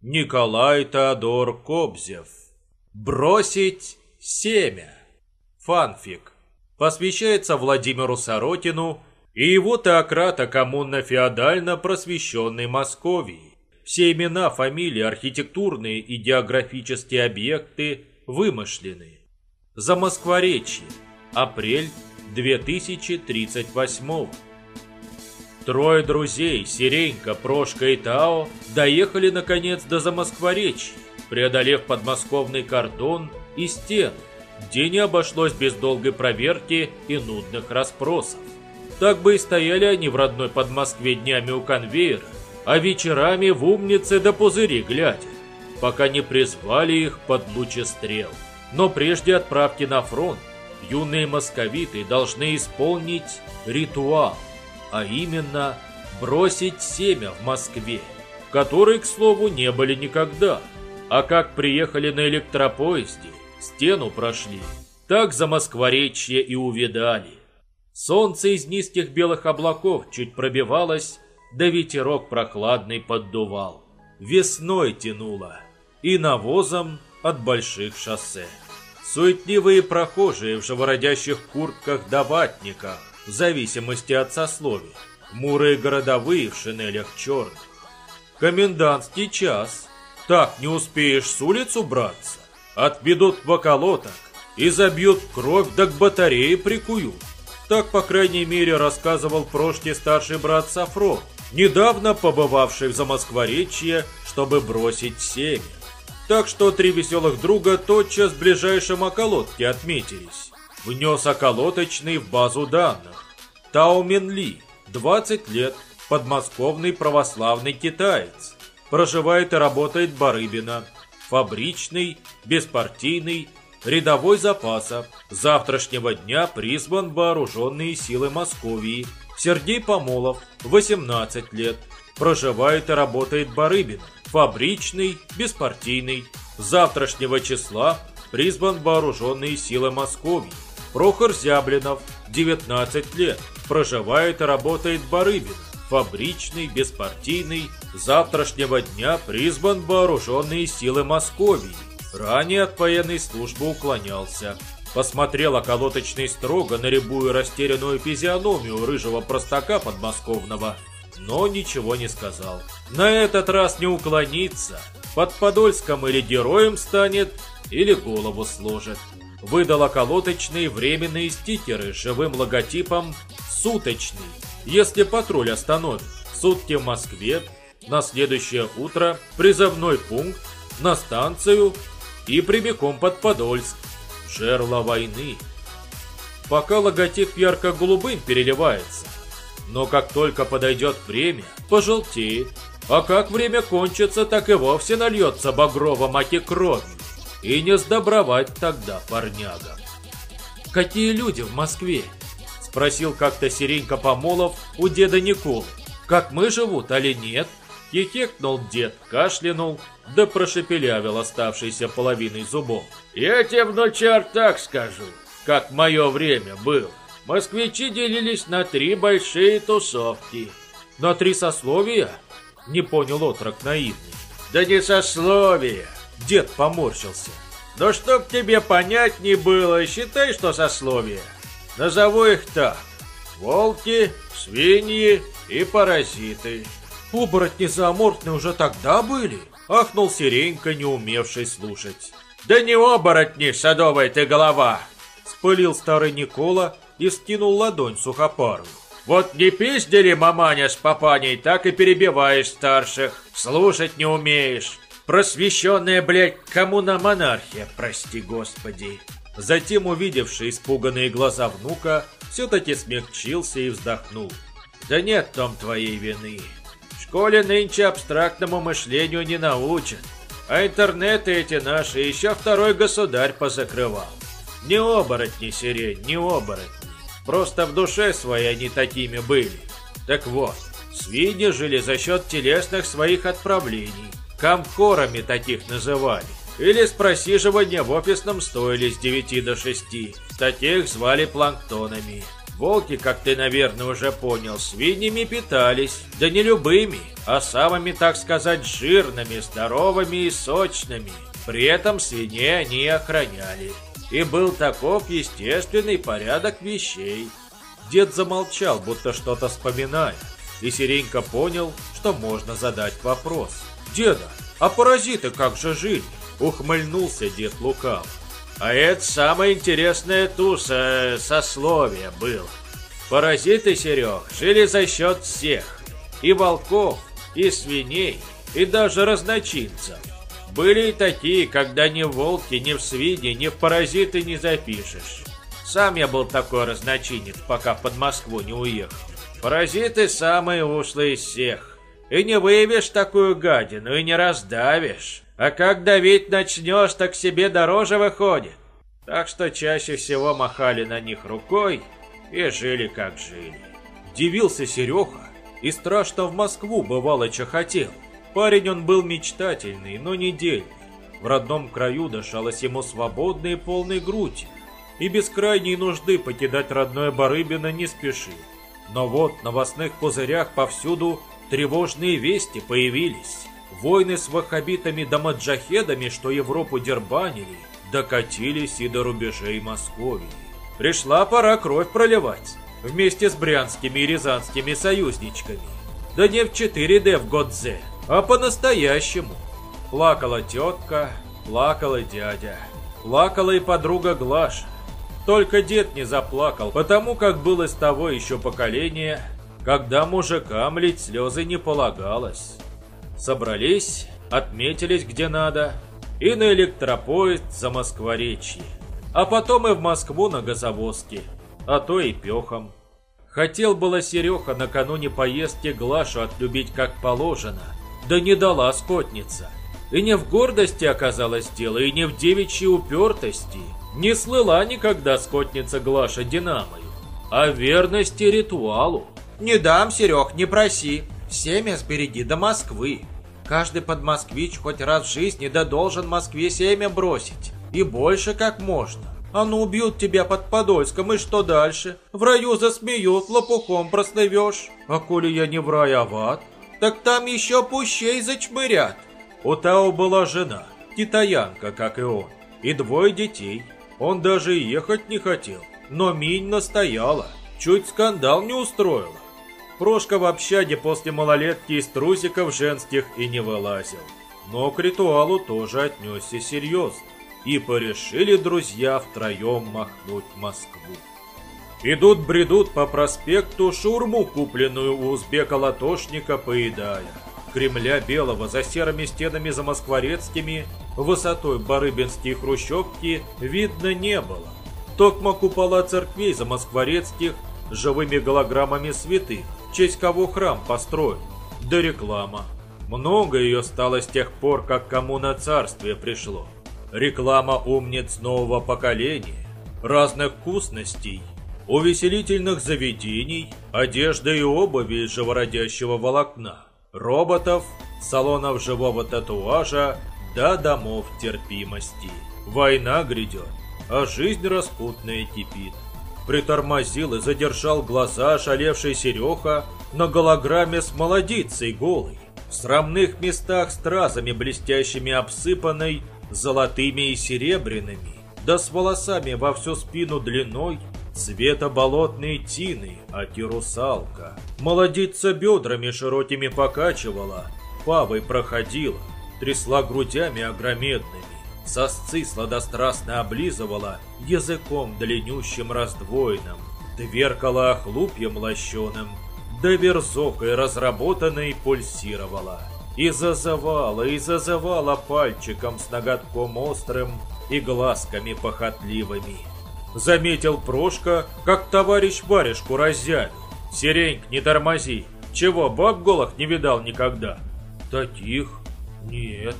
Николай Теодор Кобзев. Бросить семя. Фанфик. Посвящается Владимиру Сорокину и его теократа коммунно-феодально просвещенной Московии. Все имена, фамилии, архитектурные и географические объекты вымышлены. Замоскворечье. Апрель 2038 Трое друзей, Сиренька, Прошка и Тао, доехали наконец до Замоскворечья, преодолев подмосковный кордон и стены, где не обошлось без долгой проверки и нудных расспросов. Так бы и стояли они в родной Подмоскве днями у конвейера, а вечерами в умнице до пузыри глядя, пока не призвали их под лучестрел. Но прежде отправки на фронт, юные московиты должны исполнить ритуал, а именно бросить семя в Москве, в которой, к слову, не были никогда. А как приехали на электропоезде, стену прошли, так за Москворечье и увидали. Солнце из низких белых облаков чуть пробивалось, да ветерок прохладный поддувал. Весной тянуло и навозом от больших шоссе. Суетливые прохожие в живородящих куртках да ватниках, в зависимости от сословий, хмурые городовые в шинелях черных. Комендантский час. Так не успеешь с улицу браться, отведут в околоток и забьют кровь, да к батарее прикуют. Так, по крайней мере, рассказывал прошлый старший брат Сафро, недавно побывавший в Замоскворечье, чтобы бросить семя. Так что три веселых друга тотчас в ближайшем околотке отметились. Внес околоточный в базу данных. Тао Мин Ли, 20 лет, подмосковный православный китаец. Проживает и работает Барыбина. Фабричный, беспартийный, рядовой запаса. Завтрашнего дня призван вооруженные силы Московии. Сергей Помолов, 18 лет. Проживает и работает Барыбин фабричный, беспартийный. Завтрашнего числа призван вооруженные силы Москвы. Прохор Зяблинов, 19 лет, проживает и работает Барыбин, фабричный, беспартийный. Завтрашнего дня призван вооруженные силы Московии. Ранее от военной службы уклонялся. Посмотрел околоточный строго на рябую растерянную физиономию рыжего простака подмосковного но ничего не сказал. На этот раз не уклонится. Под Подольском или героем станет, или голову сложит. Выдал околоточные временные стикеры с живым логотипом «Суточный». Если патруль остановит, сутки в Москве, на следующее утро призывной пункт, на станцию и прямиком под Подольск. Жерло войны. Пока логотип ярко-голубым переливается, но как только подойдет время, пожелтеет. А как время кончится, так и вовсе нальется багрово маки кровью. И не сдобровать тогда парняга. «Какие люди в Москве?» Спросил как-то Серенька Помолов у деда Николы. «Как мы живут, али нет?» Хихикнул дед, кашлянул, да прошепелявил оставшейся половиной зубов. «Я тебе, внучар, так скажу, как мое время было москвичи делились на три большие тусовки. На три сословия? Не понял отрок наивный. Да не сословия. Дед поморщился. Но чтоб тебе понять не было, считай, что сословия. Назову их так. Волки, свиньи и паразиты. Оборотни зооморфные уже тогда были? Ахнул Сиренька, не умевший слушать. Да не оборотни, садовая ты голова! Спылил старый Никола, и скинул ладонь сухопарую. Вот не пиздили маманя с папаней, так и перебиваешь старших. Слушать не умеешь. Просвещенная, блядь, коммуна-монархия, прости господи. Затем, увидевший испуганные глаза внука, все-таки смягчился и вздохнул. Да нет там твоей вины. В школе нынче абстрактному мышлению не научат. А интернеты эти наши еще второй государь позакрывал. Не оборотни, сирень, не оборотни. Просто в душе своей они такими были. Так вот, свиньи жили за счет телесных своих отправлений. Камкорами таких называли. Или с просиживания в офисном стойле с 9 до 6. Таких звали планктонами. Волки, как ты, наверное, уже понял, свиньями питались, да не любыми, а самыми, так сказать, жирными, здоровыми и сочными. При этом свиней они охраняли. И был таков естественный порядок вещей. Дед замолчал, будто что-то вспоминая, и Сиренька понял, что можно задать вопрос. «Деда, а паразиты как же жили?» Ухмыльнулся дед лукав. А это самое интересное туса сословие было. Паразиты, Серег, жили за счет всех. И волков, и свиней, и даже разночинцев. Были и такие, когда ни в волке, ни в свиньи, ни в паразиты не запишешь. Сам я был такой разночинец, пока под Москву не уехал. Паразиты самые ушлые из всех. И не выявишь такую гадину, и не раздавишь. А как давить начнешь, так себе дороже выходит. Так что чаще всего махали на них рукой и жили как жили. Дивился Серега и страшно в Москву бывало, что хотел. Парень он был мечтательный, но не дельный. В родном краю дышалось ему свободно и полной грудь, и без крайней нужды покидать родное Барыбино не спешил. Но вот в новостных пузырях повсюду тревожные вести появились. Войны с ваххабитами да маджахедами, что Европу дербанили, докатились и до рубежей Московии. Пришла пора кровь проливать, вместе с брянскими и рязанскими союзничками. Да не в 4D в Годзе, а по-настоящему. Плакала тетка, плакала дядя, плакала и подруга Глаша. Только дед не заплакал, потому как был из того еще поколения, когда мужикам лить слезы не полагалось. Собрались, отметились где надо, и на электропоезд за Москворечье. А потом и в Москву на газовозке, а то и пехом. Хотел было Серега накануне поездки Глашу отлюбить как положено, да не дала скотница. И не в гордости оказалось дело, и не в девичьей упертости. Не слыла никогда скотница Глаша Динамою, а верности ритуалу. «Не дам, Серег, не проси. Семя сбереги до Москвы. Каждый подмосквич хоть раз в жизни да должен Москве семя бросить. И больше как можно. А ну убьют тебя под Подольском, и что дальше? В раю засмеют, лопухом прослывешь. А коли я не в рай, а в ад, так там еще пущей зачмырят. У Тао была жена, китаянка, как и он, и двое детей. Он даже ехать не хотел, но Минь настояла, чуть скандал не устроила. Прошка в общаге после малолетки из трусиков женских и не вылазил. Но к ритуалу тоже отнесся серьезно. И порешили друзья втроем махнуть Москву. Идут-бредут по проспекту шурму, купленную у узбека-латошника, поедая. Кремля Белого за серыми стенами замоскворецкими, высотой барыбинские хрущевки, видно не было. Токма купола церквей замоскворецких живыми голограммами святых, в честь кого храм построен, да реклама. Много ее стало с тех пор, как кому на царствие пришло. Реклама умниц нового поколения, разных вкусностей, увеселительных заведений, одежды и обуви из живородящего волокна, роботов, салонов живого татуажа до домов терпимости. Война грядет, а жизнь распутная кипит притормозил и задержал глаза ошалевший Сереха на голограмме с молодицей голой, в срамных местах стразами блестящими обсыпанной золотыми и серебряными, да с волосами во всю спину длиной цвета болотной тины, аки русалка. Молодица бедрами широкими покачивала, павой проходила, трясла грудями огромедными, Сосцы сладострастно облизывала языком длиннющим раздвоенным, дверкала хлупьем лощеным, да верзокой разработанной пульсировала. И зазывала, и зазывала пальчиком с ноготком острым и глазками похотливыми. Заметил Прошка, как товарищ баришку раззявил. «Сиреньк, не тормози! Чего, баб голых не видал никогда?» «Таких? Нет».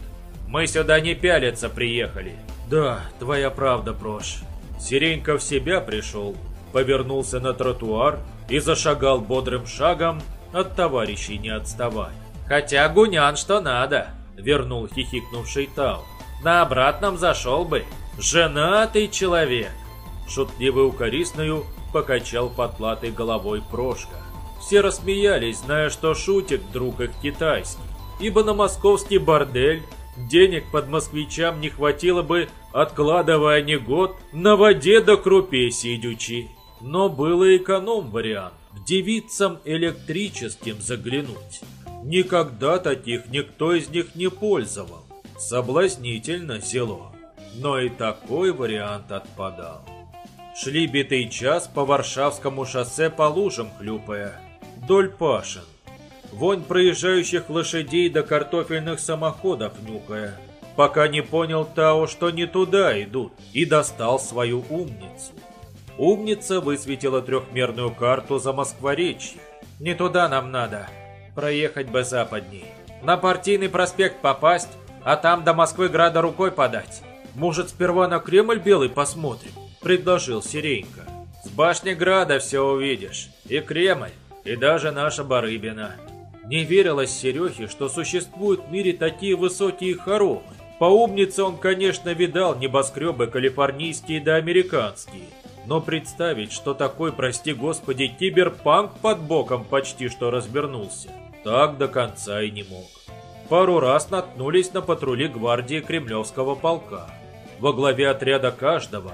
Мы сюда не пялиться приехали. Да, твоя правда, Прош. Сиренька в себя пришел, повернулся на тротуар и зашагал бодрым шагом, от товарищей не отставая. Хотя гунян что надо, вернул хихикнувший Тау. На обратном зашел бы. Женатый человек. Шутливой укорисную покачал потлатой головой Прошка. Все рассмеялись, зная, что шутит друг их китайский, ибо на московский бордель денег под москвичам не хватило бы, откладывая не год, на воде до крупе сидючи. Но был и эконом-вариант, к девицам электрическим заглянуть. Никогда таких никто из них не пользовал. Соблазнительно село. Но и такой вариант отпадал. Шли битый час по Варшавскому шоссе по лужам хлюпая. Доль пашин. Вонь проезжающих лошадей до картофельных самоходов нюхая. Пока не понял Тао, что не туда идут, и достал свою умницу. Умница высветила трехмерную карту за Москворечье. «Не туда нам надо. Проехать бы западней. На партийный проспект попасть, а там до Москвы-града рукой подать. Может, сперва на Кремль белый посмотрим?» – предложил Сиренька. «С башни Града все увидишь. И Кремль, и даже наша Барыбина». Не верилось Серехе, что существуют в мире такие высокие хоромы. По умнице он, конечно, видал небоскребы калифорнийские да американские. Но представить, что такой, прости господи, киберпанк под боком почти что развернулся, так до конца и не мог. Пару раз наткнулись на патрули гвардии Кремлевского полка. Во главе отряда каждого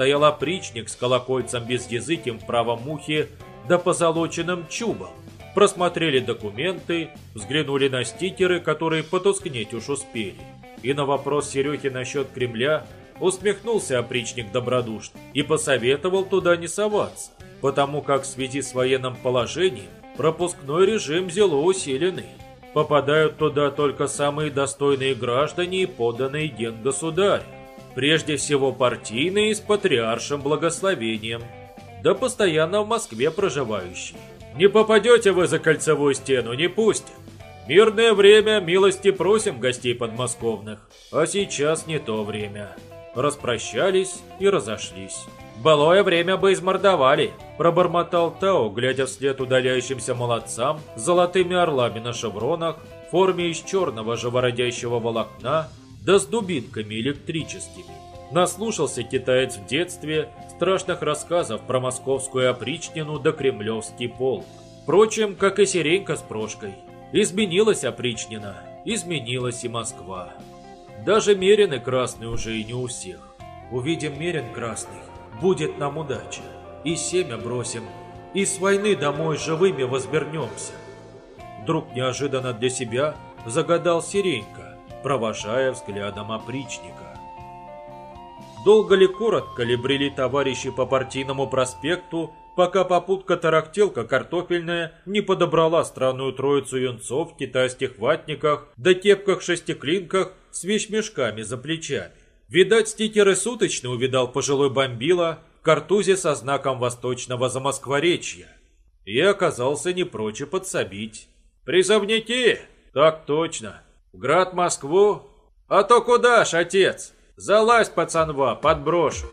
стоял опричник с колокольцем без языким в правом ухе да позолоченным чубом. Просмотрели документы, взглянули на стикеры, которые потускнеть уж успели. И на вопрос Серехи насчет Кремля Усмехнулся опричник добродушно и посоветовал туда не соваться, потому как в связи с военным положением пропускной режим зело усиленный. Попадают туда только самые достойные граждане и подданные ген государя. Прежде всего партийные с патриаршим благословением, да постоянно в Москве проживающие. Не попадете вы за кольцевую стену, не пустят. Мирное время, милости просим гостей подмосковных, а сейчас не то время распрощались и разошлись. «Былое время бы измордовали», – пробормотал Тао, глядя вслед удаляющимся молодцам с золотыми орлами на шевронах, в форме из черного живородящего волокна, да с дубинками электрическими. Наслушался китаец в детстве страшных рассказов про московскую опричнину да кремлевский полк. Впрочем, как и Сиренька с Прошкой. Изменилась опричнина, изменилась и Москва. Даже мерины красные уже и не у всех. Увидим мерин красных, будет нам удача. И семя бросим, и с войны домой живыми возвернемся. Вдруг неожиданно для себя загадал Сиренька, провожая взглядом опричника. Долго ли коротко ли брели товарищи по партийному проспекту, пока попутка-тарахтелка картофельная не подобрала странную троицу юнцов в китайских ватниках да кепках-шестиклинках с вещмешками за плечами. Видать, стикеры суточно увидал пожилой бомбила в картузе со знаком восточного замоскворечья и оказался не прочь подсобить. «Призывники!» «Так точно. В град Москву? А то куда ж, отец? Залазь, пацанва, подброшу».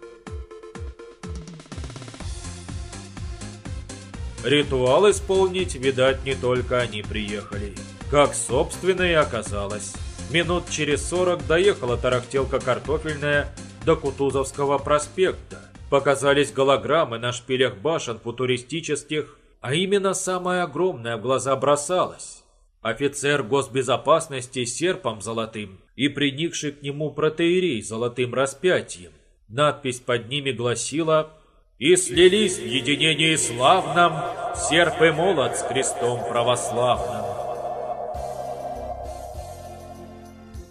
Ритуал исполнить, видать, не только они приехали. Как, собственно, и оказалось. Минут через сорок доехала тарахтелка картофельная до Кутузовского проспекта. Показались голограммы на шпилях башен футуристических, а именно самая огромная в глаза бросалась. Офицер госбезопасности с серпом золотым и приникший к нему протеерей золотым распятием. Надпись под ними гласила «И слились в единении славном серп и молот с крестом православным».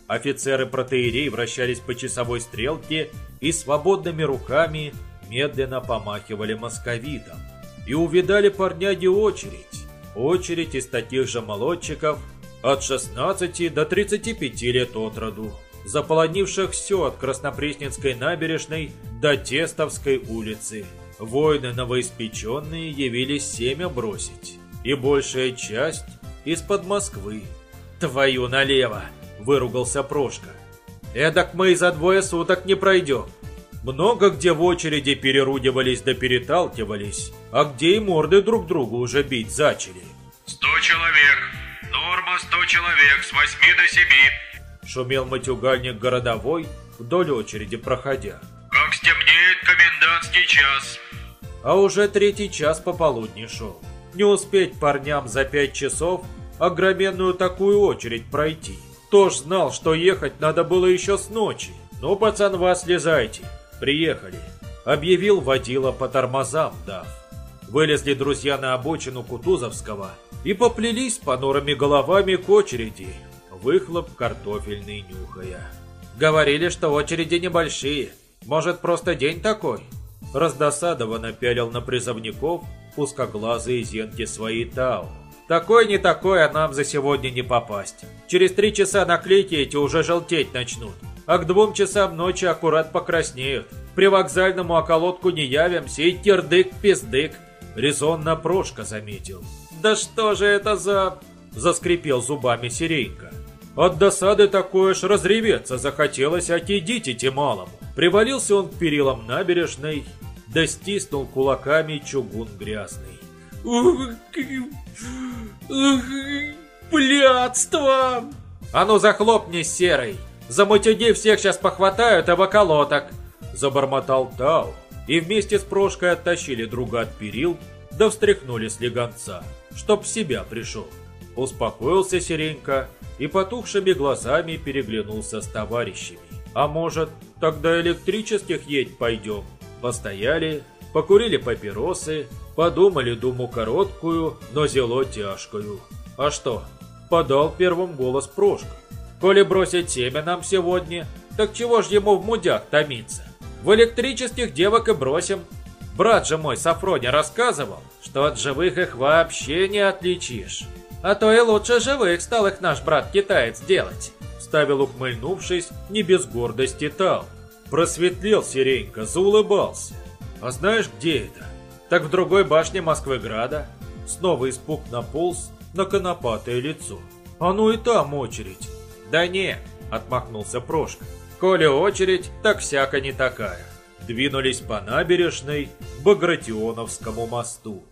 Офицеры протеерей вращались по часовой стрелке и свободными руками медленно помахивали московитом. И увидали парняги очередь. Очередь из таких же молодчиков от 16 до 35 лет от роду, заполонивших все от Краснопресненской набережной до Тестовской улицы. Воины новоиспеченные явились семя бросить, и большая часть из-под Москвы. Твою налево! выругался Прошка. «Эдак мы и за двое суток не пройдем. Много где в очереди перерудивались да переталкивались, а где и морды друг другу уже бить зачали». «Сто человек. Норма сто человек с восьми до семи», шумел матюгальник городовой, вдоль очереди проходя. «Как стемнеет комендантский час». а уже третий час пополудни шел. Не успеть парням за пять часов огроменную такую очередь пройти. Кто ж знал, что ехать надо было еще с ночи. Ну, пацанва, слезайте. Приехали. Объявил водила по тормозам, дав. Вылезли друзья на обочину Кутузовского и поплелись понурыми головами к очереди, выхлоп картофельный нюхая. Говорили, что очереди небольшие. Может, просто день такой? Раздосадованно пялил на призывников узкоглазые зенки свои Тау. Такой не такой, а нам за сегодня не попасть. Через три часа наклейки эти уже желтеть начнут, а к двум часам ночи аккурат покраснеют. При вокзальному околотку не явимся и тердык-пиздык. Резонно Прошка заметил. Да что же это за... Заскрипел зубами Сиренька. От досады такое ж разреветься захотелось, отидите малому. Привалился он к перилам набережной, да стиснул кулаками чугун грязный. Ух, ух, блядство! А ну захлопнись, серый! За мутюги всех сейчас похватают, а околоток! Забормотал Тау, и вместе с Прошкой оттащили друга от перил, да встряхнули слегонца, чтоб в себя пришел. Успокоился Сиренька и потухшими глазами переглянулся с товарищами. А может, тогда электрических едь пойдем? Постояли, покурили папиросы, подумали думу короткую, но зело тяжкую. А что? Подал первым голос Прошка. Коли бросить семя нам сегодня, так чего ж ему в мудях томиться? В электрических девок и бросим. Брат же мой Сафроня рассказывал, что от живых их вообще не отличишь. А то и лучше живых стал их наш брат-китаец делать. Ставил ухмыльнувшись, не без гордости Тал. Просветлел Сиренька, заулыбался. А знаешь, где это? Так в другой башне Москвы-Града. Снова испуг наполз на конопатое лицо. А ну и там очередь. Да не, отмахнулся Прошка. Коли очередь, так всяко не такая. Двинулись по набережной к Багратионовскому мосту.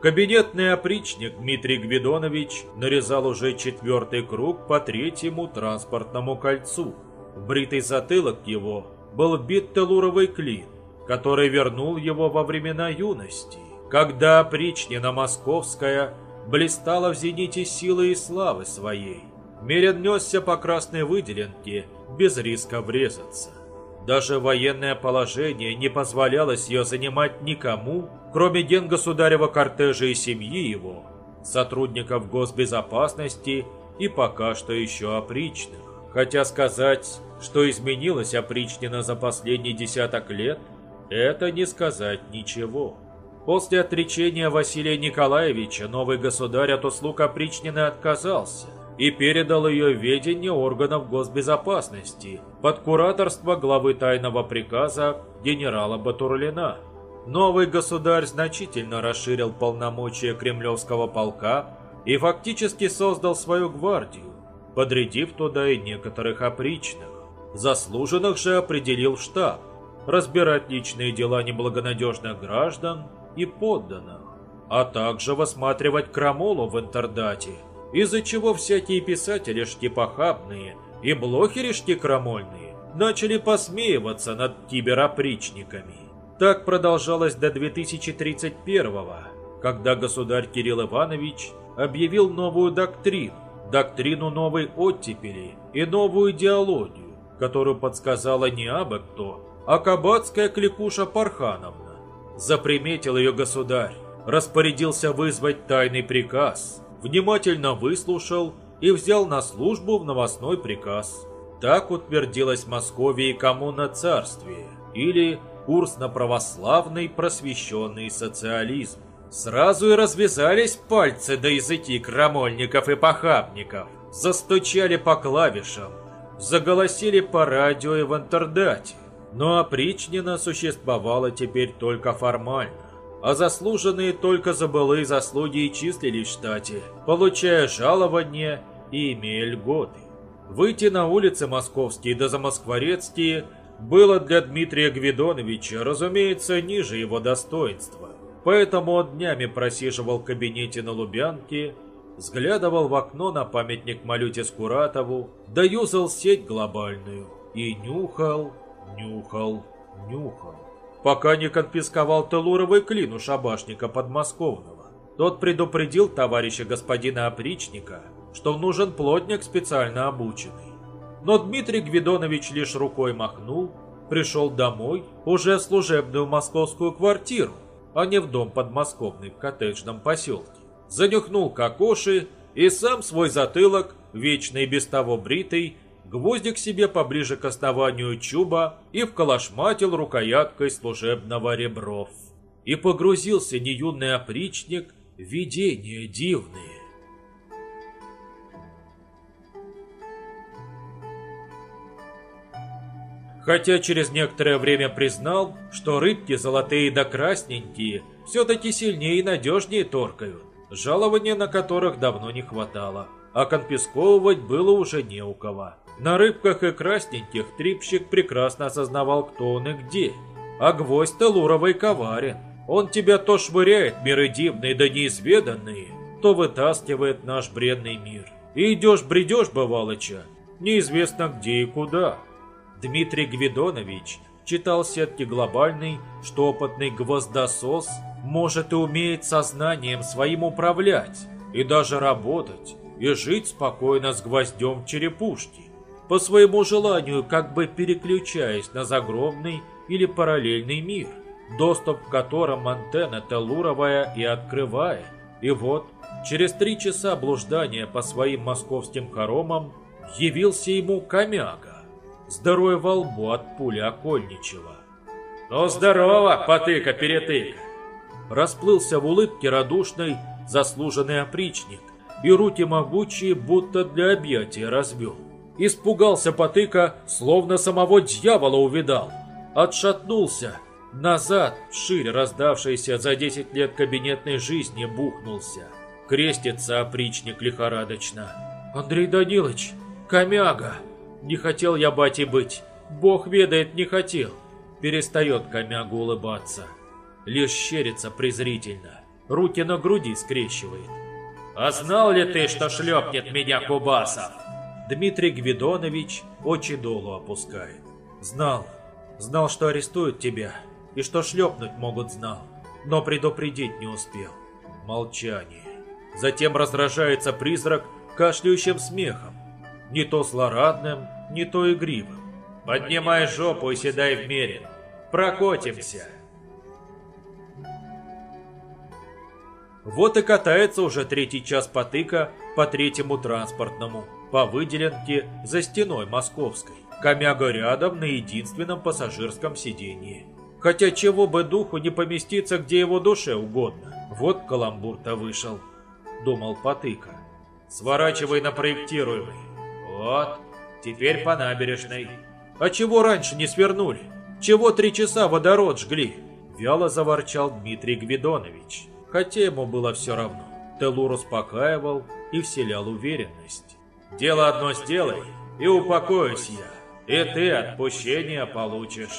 Кабинетный опричник Дмитрий Гвидонович нарезал уже четвертый круг по третьему транспортному кольцу. В бритый затылок его был бит телуровый клин, который вернул его во времена юности, когда опричнина московская блистала в зените силы и славы своей. Мерен несся по красной выделенке, без риска врезаться. Даже военное положение не позволяло ее занимать никому, кроме государева кортежа и семьи его, сотрудников госбезопасности и пока что еще опричных. Хотя сказать, что изменилось опричнина за последний десяток лет, это не сказать ничего. После отречения Василия Николаевича новый государь от услуг опричнины отказался и передал ее ведение органов госбезопасности под кураторство главы тайного приказа генерала Батурлина. Новый государь значительно расширил полномочия кремлевского полка и фактически создал свою гвардию, подрядив туда и некоторых опричных. Заслуженных же определил в штаб, разбирать личные дела неблагонадежных граждан и подданных, а также высматривать крамолу в интердате – из-за чего всякие писатели штипохабные и блохери штикрамольные начали посмеиваться над киберопричниками. Так продолжалось до 2031-го, когда государь Кирилл Иванович объявил новую доктрину, доктрину новой оттепели и новую идеологию, которую подсказала не абы кто, а кабацкая кликуша Пархановна. Заприметил ее государь, распорядился вызвать тайный приказ – внимательно выслушал и взял на службу в новостной приказ. Так утвердилась Московия и коммуна царствия, или курс на православный просвещенный социализм. Сразу и развязались пальцы до языки крамольников и похабников, застучали по клавишам, заголосили по радио и в интердате. Но опричнина существовала теперь только формально а заслуженные только за заслуги и числились в штате, получая жалования и имея льготы. Выйти на улицы московские да замоскворецкие было для Дмитрия Гвидоновича, разумеется, ниже его достоинства. Поэтому он днями просиживал в кабинете на Лубянке, взглядывал в окно на памятник Малюте Скуратову, да юзал сеть глобальную и нюхал Нюхал, нюхал. Пока не конфисковал Телуровый клин у шабашника подмосковного. Тот предупредил товарища господина опричника, что нужен плотник специально обученный. Но Дмитрий Гвидонович лишь рукой махнул, пришел домой, уже в служебную московскую квартиру, а не в дом подмосковный в коттеджном поселке. Занюхнул кокоши и сам свой затылок, вечный без того бритый, гвоздик себе поближе к основанию чуба и вколошматил рукояткой служебного ребров. И погрузился неюный опричник в видения дивные. Хотя через некоторое время признал, что рыбки золотые да красненькие все-таки сильнее и надежнее торкают, жалования на которых давно не хватало, а конфисковывать было уже не у кого. На рыбках и красненьких трипщик прекрасно осознавал, кто он и где. А гвоздь-то коварен. Он тебя то швыряет миры дивные да неизведанные, то вытаскивает наш бредный мир. И идешь-бредешь, бывалыча, неизвестно где и куда. Дмитрий Гвидонович читал сетки глобальный, что опытный гвоздосос может и умеет сознанием своим управлять, и даже работать, и жить спокойно с гвоздем черепушки, по своему желанию как бы переключаясь на загробный или параллельный мир, доступ к которым антенна Телуровая и открывает. И вот, через три часа блуждания по своим московским хоромам, явился ему комяга здоровой во лбу от пули окольничего. «Ну здорово, потыка-перетыка!» Расплылся в улыбке радушный заслуженный опричник, и руки могучие будто для объятия развел. Испугался потыка, словно самого дьявола увидал. Отшатнулся, назад, шире раздавшийся за десять лет кабинетной жизни, бухнулся. Крестится опричник лихорадочно. «Андрей Данилович, комяга!» Не хотел я батей быть. Бог ведает, не хотел. Перестает комягу улыбаться. Лишь щерится презрительно. Руки на груди скрещивает. А знал ли ты, что шлепнет меня Кубасов? Дмитрий Гвидонович очи долу опускает. Знал. Знал, что арестуют тебя. И что шлепнуть могут знал. Но предупредить не успел. Молчание. Затем раздражается призрак кашляющим смехом не то злорадным, не то игривым. Поднимай жопу и седай в мерин. Прокотимся. Вот и катается уже третий час потыка по третьему транспортному, по выделенке за стеной московской. Комяга рядом на единственном пассажирском сиденье. Хотя чего бы духу не поместиться, где его душе угодно. Вот каламбур-то вышел, думал потыка. Сворачивай на проектируемый. Вот, теперь по набережной. А чего раньше не свернули? Чего три часа водород жгли? Вяло заворчал Дмитрий Гвидонович. Хотя ему было все равно. Телур успокаивал и вселял уверенность. Дело одно сделай, и упокоюсь я. И ты отпущение получишь.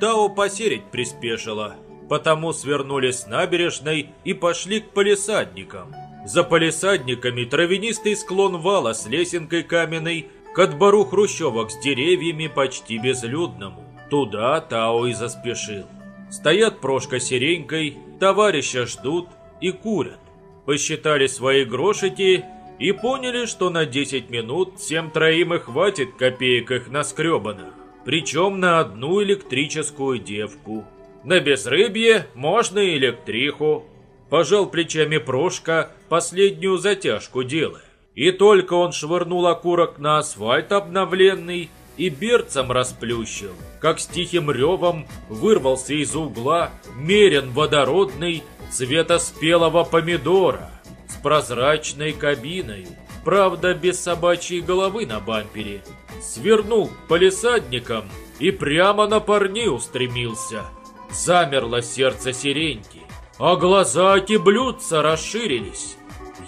Тао посерить приспешила, потому свернули с набережной и пошли к полисадникам. За полисадниками травянистый склон вала с лесенкой каменной к отбору хрущевок с деревьями почти безлюдному. Туда Тао и заспешил. Стоят Прошка серенькой, товарища ждут и курят. Посчитали свои грошики и поняли, что на 10 минут всем троим и хватит копеек их наскребанных. Причем на одну электрическую девку. На безрыбье можно электриху, Пожал плечами Прошка, последнюю затяжку делая. И только он швырнул окурок на асфальт обновленный и берцем расплющил, как с тихим ревом вырвался из угла мерен водородный цвета спелого помидора с прозрачной кабиной, правда без собачьей головы на бампере. Свернул к полисадникам и прямо на парней устремился. Замерло сердце сиреньки а глаза блюдца расширились.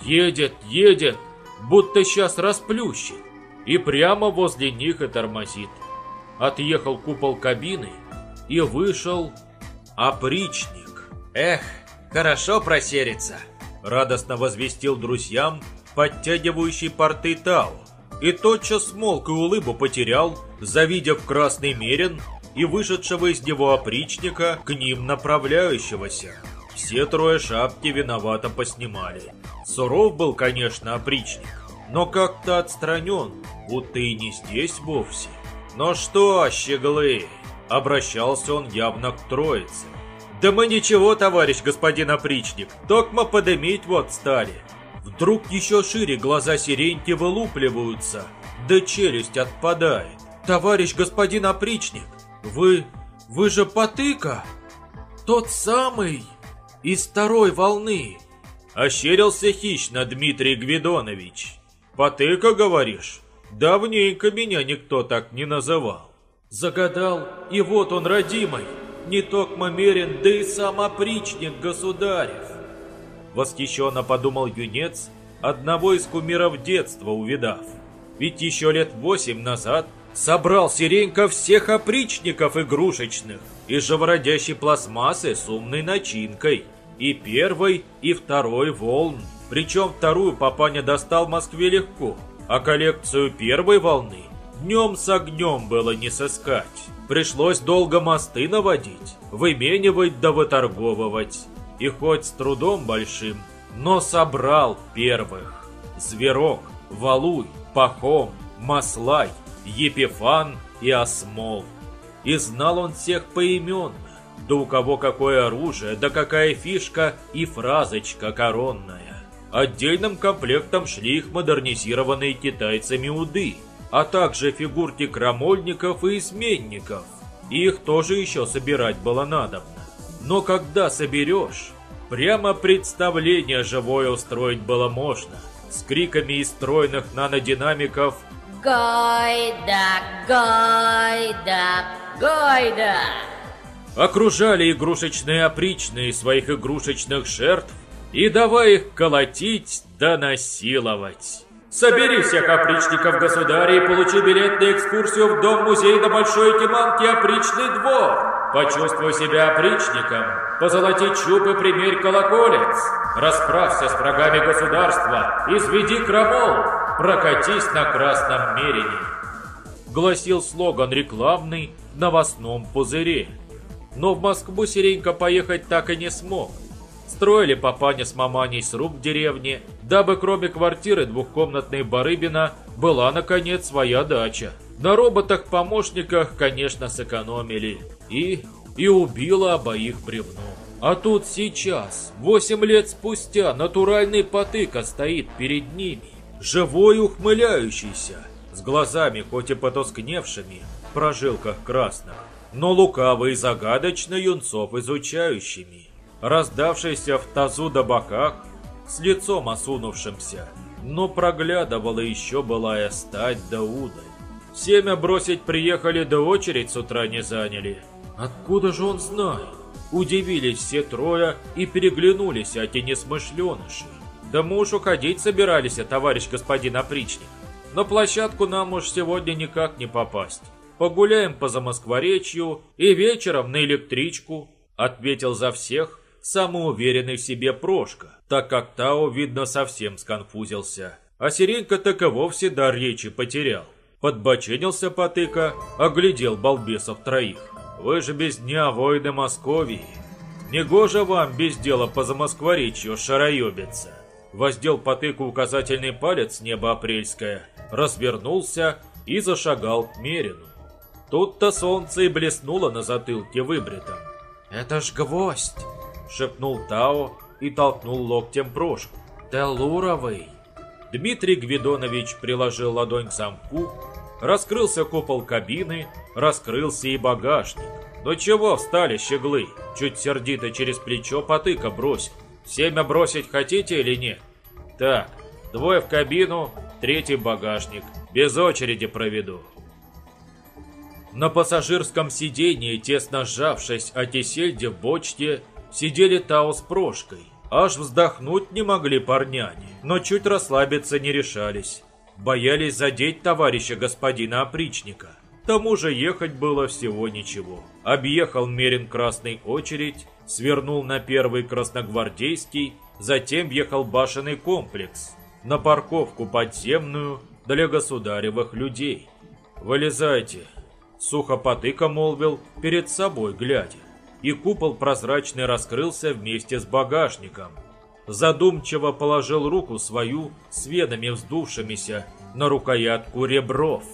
Едет, едет, будто сейчас расплющит, и прямо возле них и тормозит. Отъехал купол кабины и вышел опричник. Эх, хорошо просериться, радостно возвестил друзьям подтягивающий порты Тау. и тотчас смолк и улыбу потерял, завидев красный мерин и вышедшего из него опричника к ним направляющегося. Все трое шапки виновато поснимали. Суров был, конечно, опричник, но как-то отстранен, будто и не здесь вовсе. «Ну что, щеглы?» — обращался он явно к троице. «Да мы ничего, товарищ господин опричник, токмо подымить вот стали». Вдруг еще шире глаза сиреньки вылупливаются, да челюсть отпадает. «Товарищ господин опричник, вы... вы же Потыка? Тот самый из второй волны!» Ощерился хищно Дмитрий Гвидонович. «Потыка, говоришь? Давненько меня никто так не называл. Загадал, и вот он, родимый, не токмо мерен, да и сам опричник государев. Восхищенно подумал юнец, одного из кумиров детства увидав. Ведь еще лет восемь назад собрал Сиренька всех опричников игрушечных из живородящей пластмассы с умной начинкой. И первой, и второй волн. Причем вторую папаня достал в Москве легко – а коллекцию первой волны днем с огнем было не сыскать. Пришлось долго мосты наводить, выменивать да выторговывать. И хоть с трудом большим, но собрал первых. Зверок, Валуй, Пахом, Маслай, Епифан и Осмол. И знал он всех поименно, да у кого какое оружие, да какая фишка и фразочка коронная. Отдельным комплектом шли их модернизированные китайцами уды, а также фигурки крамольников и изменников. Их тоже еще собирать было надобно. Но когда соберешь, прямо представление живое устроить было можно. С криками из стройных нанодинамиков «Гайда! Гайда! Гайда!» Окружали игрушечные опричные своих игрушечных жертв и давай их колотить да насиловать. Собери всех опричников государя и получи билет на экскурсию в дом-музей на Большой Тиманке Опричный двор. Почувствуй себя опричником, позолоти чуб и примерь колоколец. Расправься с врагами государства, изведи крамол, прокатись на красном мерине. Гласил слоган рекламный в новостном пузыре. Но в Москву Серенька поехать так и не смог. Строили папаня с маманей сруб в деревне, дабы кроме квартиры двухкомнатной Барыбина была, наконец, своя дача. На роботах-помощниках, конечно, сэкономили. И... и убило обоих бревно. А тут сейчас, восемь лет спустя, натуральный потыка стоит перед ними, живой ухмыляющийся, с глазами хоть и потускневшими, в прожилках красных, но лукавый и загадочно юнцов изучающими раздавшийся в тазу до боках, с лицом осунувшимся, но проглядывала еще былая стать да удаль. Семя бросить приехали, да очередь с утра не заняли. Откуда же он знает? Удивились все трое и переглянулись, а те несмышленыши. Да мы уж уходить собирались, а товарищ господин опричник. На площадку нам уж сегодня никак не попасть. Погуляем по Замоскворечью и вечером на электричку, ответил за всех самоуверенный в себе Прошка, так как Тао, видно, совсем сконфузился. А Сиренька так и вовсе дар речи потерял. Подбоченился потыка, оглядел балбесов троих. «Вы же без дня воины Московии. Негоже вам без дела по замоскворечью шароебиться». Воздел потыку указательный палец неба апрельское, развернулся и зашагал к Мерину. Тут-то солнце и блеснуло на затылке выбритом. «Это ж гвоздь!» Шепнул Тао и толкнул локтем Прошку. «Телуровый!» Дмитрий Гвидонович приложил ладонь к замку, раскрылся купол кабины, раскрылся и багажник. «Ну чего встали, щеглы?» Чуть сердито через плечо потыка бросил. «Семя бросить хотите или нет?» «Так, двое в кабину, третий багажник. Без очереди проведу». На пассажирском сиденье, тесно сжавшись о тесельде в бочке, сидели Тао с Прошкой. Аж вздохнуть не могли парняне, но чуть расслабиться не решались. Боялись задеть товарища господина опричника. К тому же ехать было всего ничего. Объехал Мерин красный очередь, свернул на первый красногвардейский, затем въехал башенный комплекс, на парковку подземную для государевых людей. «Вылезайте!» Сухо потыка молвил, перед собой глядя. И купол прозрачный раскрылся вместе с багажником. Задумчиво положил руку свою с венами вздувшимися на рукоятку ребров.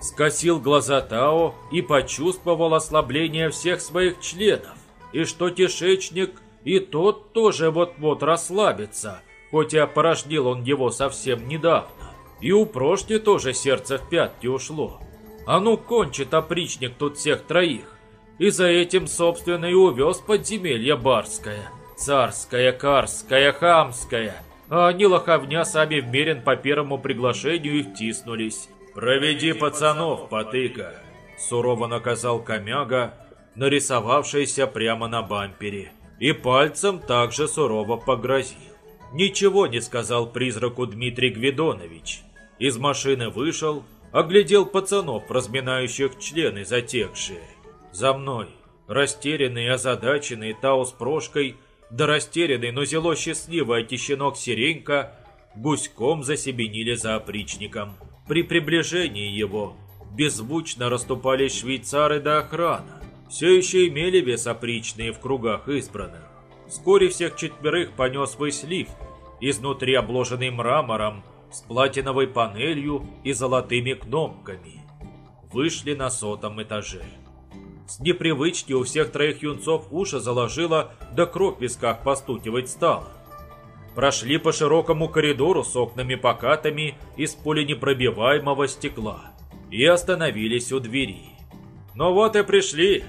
Скосил глаза Тао и почувствовал ослабление всех своих членов, и что кишечник и тот тоже вот-вот расслабится, хоть и опорожнил он его совсем недавно. И у Прошки тоже сердце в пятки ушло. А ну кончит опричник тут всех троих. И за этим, собственно, и увез подземелье барское. Царское, карское, хамское. А они лоховня сами в Мерин по первому приглашению и втиснулись. «Проведи пацанов, потыка!» Сурово наказал Комяга, нарисовавшийся прямо на бампере. И пальцем также сурово погрозил. Ничего не сказал призраку Дмитрий Гвидонович. Из машины вышел, оглядел пацанов, разминающих члены затекшие. За мной, растерянный и озадаченный Тау с Прошкой, да растерянный, но зело счастливый отещенок Сиренька, гуськом засебенили за опричником. При приближении его беззвучно расступались швейцары до охрана. Все еще имели вес опричные в кругах избранных. Вскоре всех четверых понес весь лифт, изнутри обложенный мрамором, с платиновой панелью и золотыми кнопками. Вышли на сотом этаже. С непривычки у всех троих юнцов уши заложило, да кровь в висках постукивать стало. Прошли по широкому коридору с окнами-покатами из пуленепробиваемого стекла и остановились у двери. «Ну вот и пришли!»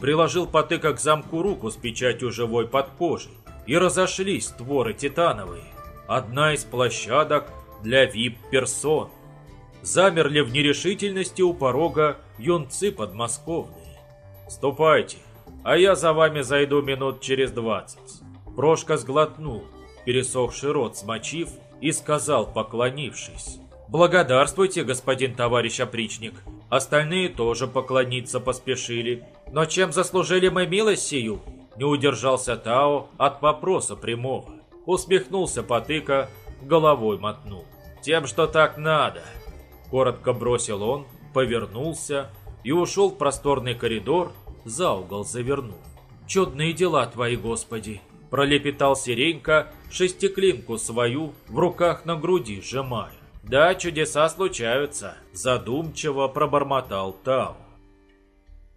Приложил потыка к замку руку с печатью живой под кожей, и разошлись творы титановые. Одна из площадок для вип-персон. Замерли в нерешительности у порога юнцы подмосковные. «Ступайте, а я за вами зайду минут через двадцать». Прошка сглотнул, пересохший рот смочив, и сказал, поклонившись. «Благодарствуйте, господин товарищ опричник. Остальные тоже поклониться поспешили. Но чем заслужили мы милость сию?» Не удержался Тао от вопроса прямого. Усмехнулся потыка, головой мотнул. «Тем, что так надо!» Коротко бросил он, повернулся и ушел в просторный коридор, за угол завернув. «Чудные дела твои, Господи!» Пролепетал Сиренька, шестиклинку свою в руках на груди сжимая. «Да, чудеса случаются», – задумчиво пробормотал Тау.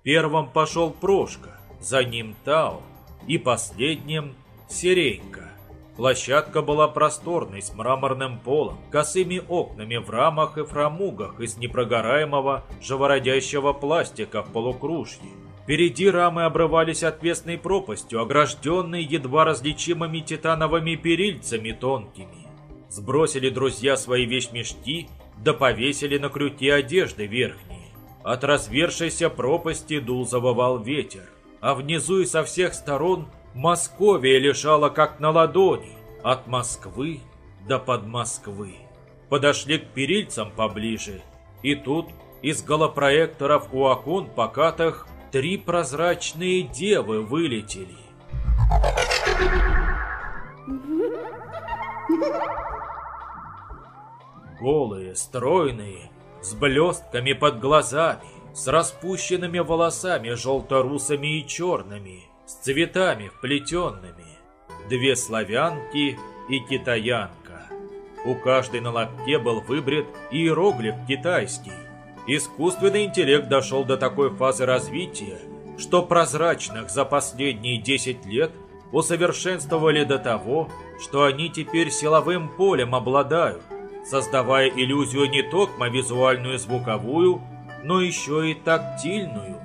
Первым пошел Прошка, за ним Тау и последним Сиренька. Площадка была просторной, с мраморным полом, косыми окнами в рамах и фрамугах из непрогораемого живородящего пластика в полукружье. Впереди рамы обрывались отвесной пропастью, огражденной едва различимыми титановыми перильцами тонкими. Сбросили друзья свои вещмешки, да повесили на крюке одежды верхние. От развершейся пропасти дул завывал ветер, а внизу и со всех сторон Московия лежала как на ладони, от Москвы до под Москвы. Подошли к перильцам поближе, и тут из голопроекторов у окон покатых три прозрачные девы вылетели. Голые, стройные, с блестками под глазами, с распущенными волосами желторусами и черными, с цветами вплетенными. Две славянки и китаянка. У каждой на лапке был выбрит иероглиф китайский. Искусственный интеллект дошел до такой фазы развития, что прозрачных за последние 10 лет усовершенствовали до того, что они теперь силовым полем обладают, создавая иллюзию не только визуальную и звуковую, но еще и тактильную.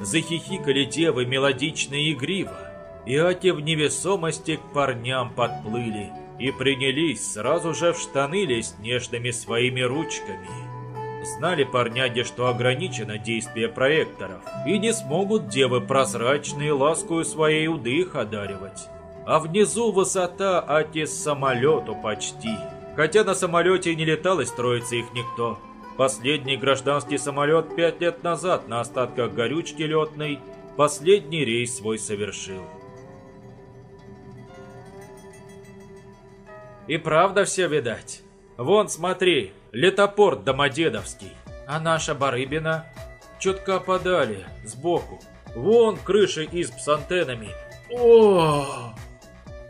Захихикали девы мелодично и игриво, и аки в невесомости к парням подплыли и принялись сразу же в штаны лезть нежными своими ручками. Знали парняги, что ограничено действие проекторов, и не смогут девы прозрачные ласкую своей удых одаривать. А внизу высота аки самолету почти. Хотя на самолете не летал и строится их никто. Последний гражданский самолет пять лет назад на остатках горючки летной последний рейс свой совершил. И правда все видать. Вон, смотри, летопорт Домодедовский. А наша Барыбина чутка подали, сбоку. Вон крыши изб с антеннами. О!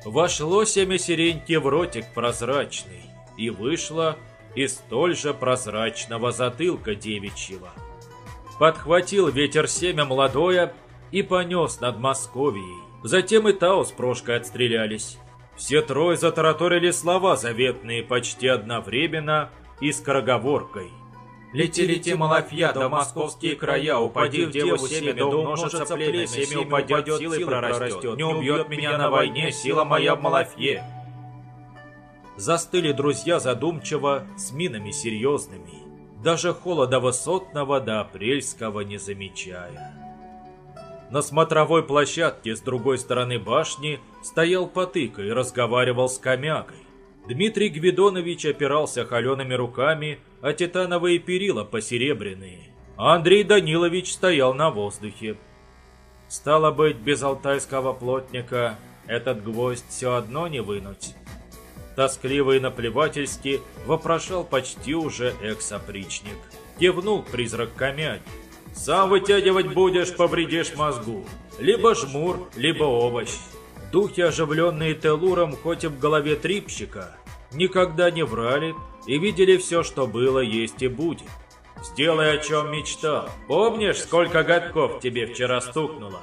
Вошло семя сиреньки в ротик прозрачный, и вышло из столь же прозрачного затылка девичьего. Подхватил ветер семя молодое и понес над Московией. Затем и Тау с Прошкой отстрелялись. Все трое затараторили слова заветные почти одновременно и скороговоркой. Лети, лети, Малафья, да московские края, упади в деву семя, да умножится племя, семя упадет, силой прорастет, не убьет меня на войне, сила моя в Малафье. Застыли друзья задумчиво, с минами серьезными, даже холода высотного до апрельского не замечая. На смотровой площадке с другой стороны башни стоял потыка и разговаривал с комягой. Дмитрий Гвидонович опирался холеными руками, а титановые перила посеребряные. А Андрей Данилович стоял на воздухе. Стало быть, без алтайского плотника этот гвоздь все одно не вынуть. Тоскливо и наплевательски вопрошал почти уже экс-опричник. Кивнул призрак комяги. Сам вытягивать будешь, повредишь мозгу. Либо жмур, либо овощ. Духи, оживленные Телуром, хоть и в голове трипщика, никогда не врали и видели все, что было, есть и будет. Сделай, о чем мечтал. Помнишь, сколько годков тебе вчера стукнуло?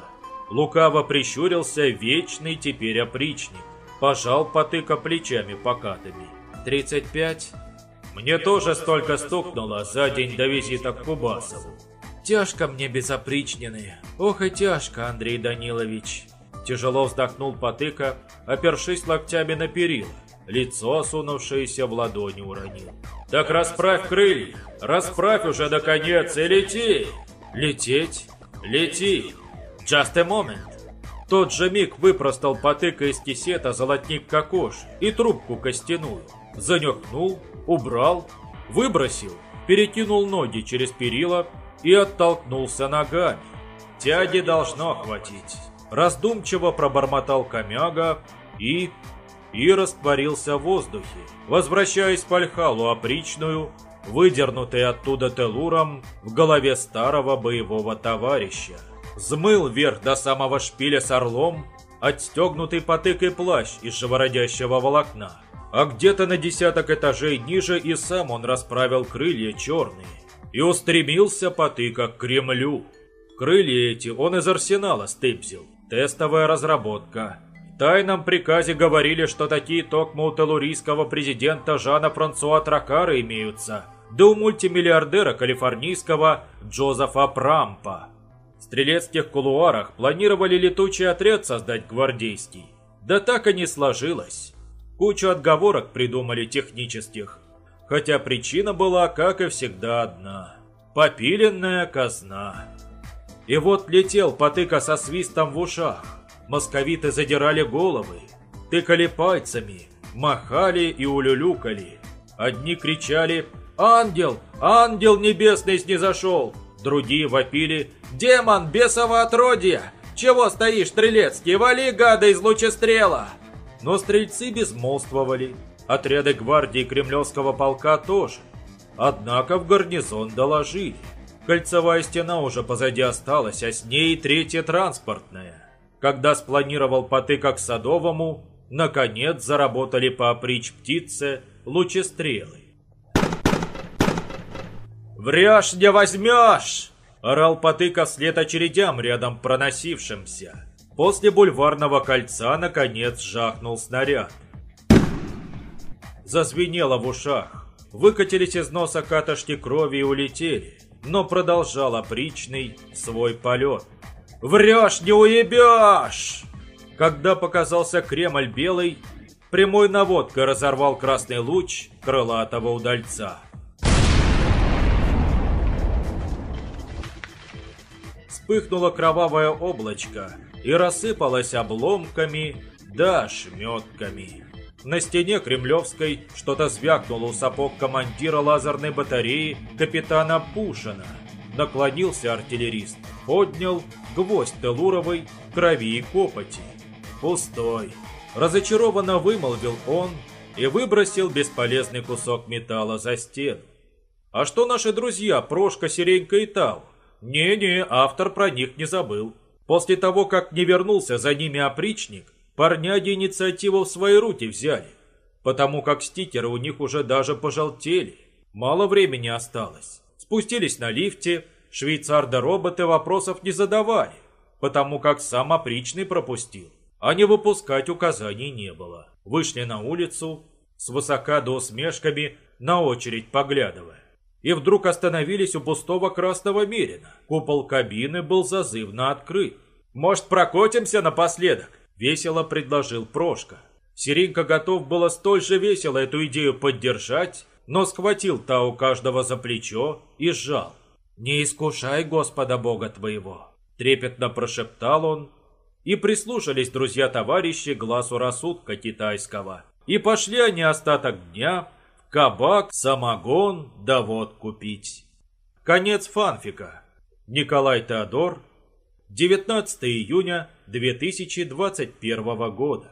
Лукаво прищурился вечный теперь опричник. Пожал потыка плечами покатыми. «Тридцать пять?» «Мне тоже столько стукнуло за день до визита к Кубасову. Тяжко мне безопричненные. Ох и тяжко, Андрей Данилович. Тяжело вздохнул потыка, опершись локтями на перила. Лицо, осунувшееся в ладони, уронил. Так расправь крылья, расправь уже наконец и лети. Лететь? Лети. Just a moment. Тот же миг выпростал потыка из кисета золотник кокош и трубку костяную. Занюхнул, убрал, выбросил, перекинул ноги через перила и оттолкнулся ногами. Тяги должно хватить. Раздумчиво пробормотал комяга и... и растворился в воздухе, возвращаясь по Альхалу опричную, выдернутый оттуда телуром в голове старого боевого товарища. Взмыл вверх до самого шпиля с орлом, отстегнутый потыкой плащ из живородящего волокна. А где-то на десяток этажей ниже и сам он расправил крылья черные, и устремился потыка к Кремлю. Крылья эти он из арсенала стыбзил. Тестовая разработка. В тайном приказе говорили, что такие токмо у телурийского президента Жана Франсуа Тракара имеются, да у мультимиллиардера калифорнийского Джозефа Прампа. В стрелецких кулуарах планировали летучий отряд создать гвардейский. Да так и не сложилось. Кучу отговорок придумали технических, хотя причина была, как и всегда, одна – попиленная казна. И вот летел потыка со свистом в ушах, московиты задирали головы, тыкали пальцами, махали и улюлюкали. Одни кричали «Ангел! Ангел небесный снизошел!» Другие вопили «Демон, бесово отродье! Чего стоишь, Стрелецкий? Вали, гада, из лучестрела!» Но стрельцы безмолвствовали, Отряды гвардии Кремлевского полка тоже. Однако в гарнизон доложили. Кольцевая стена уже позади осталась, а с ней третья транспортная. Когда спланировал потык к Садовому, наконец заработали по опричь птице лучестрелы. «Врешь, не возьмешь!» – орал потыка вслед очередям рядом проносившимся. После бульварного кольца наконец жахнул снаряд зазвенело в ушах. Выкатились из носа катышки крови и улетели, но продолжал опричный свой полет. «Врешь, не уебешь!» Когда показался Кремль белый, прямой наводкой разорвал красный луч крылатого удальца. Вспыхнуло кровавое облачко и рассыпалось обломками да шметками. На стене Кремлевской что-то звякнуло у сапог командира лазерной батареи капитана Пушина. Наклонился артиллерист, поднял гвоздь Телуровой, крови и копоти. Пустой. Разочарованно вымолвил он и выбросил бесполезный кусок металла за стену. А что наши друзья Прошка, Сиренька и Тау? Не-не, автор про них не забыл. После того, как не вернулся за ними опричник, парняги инициативу в свои руки взяли, потому как стикеры у них уже даже пожелтели. Мало времени осталось. Спустились на лифте, швейцар да роботы вопросов не задавали, потому как сам опричный пропустил, а не выпускать указаний не было. Вышли на улицу, с высока до усмешками, на очередь поглядывая. И вдруг остановились у пустого красного мерина. Купол кабины был зазывно открыт. «Может, прокотимся напоследок?» – весело предложил Прошка. Серенька готов было столь же весело эту идею поддержать, но схватил Тау каждого за плечо и сжал. «Не искушай Господа Бога твоего!» Трепетно прошептал он, и прислушались друзья-товарищи глазу рассудка китайского. И пошли они остаток дня в кабак, самогон да водку пить. Конец фанфика. Николай Теодор, 19 июня 2021 года.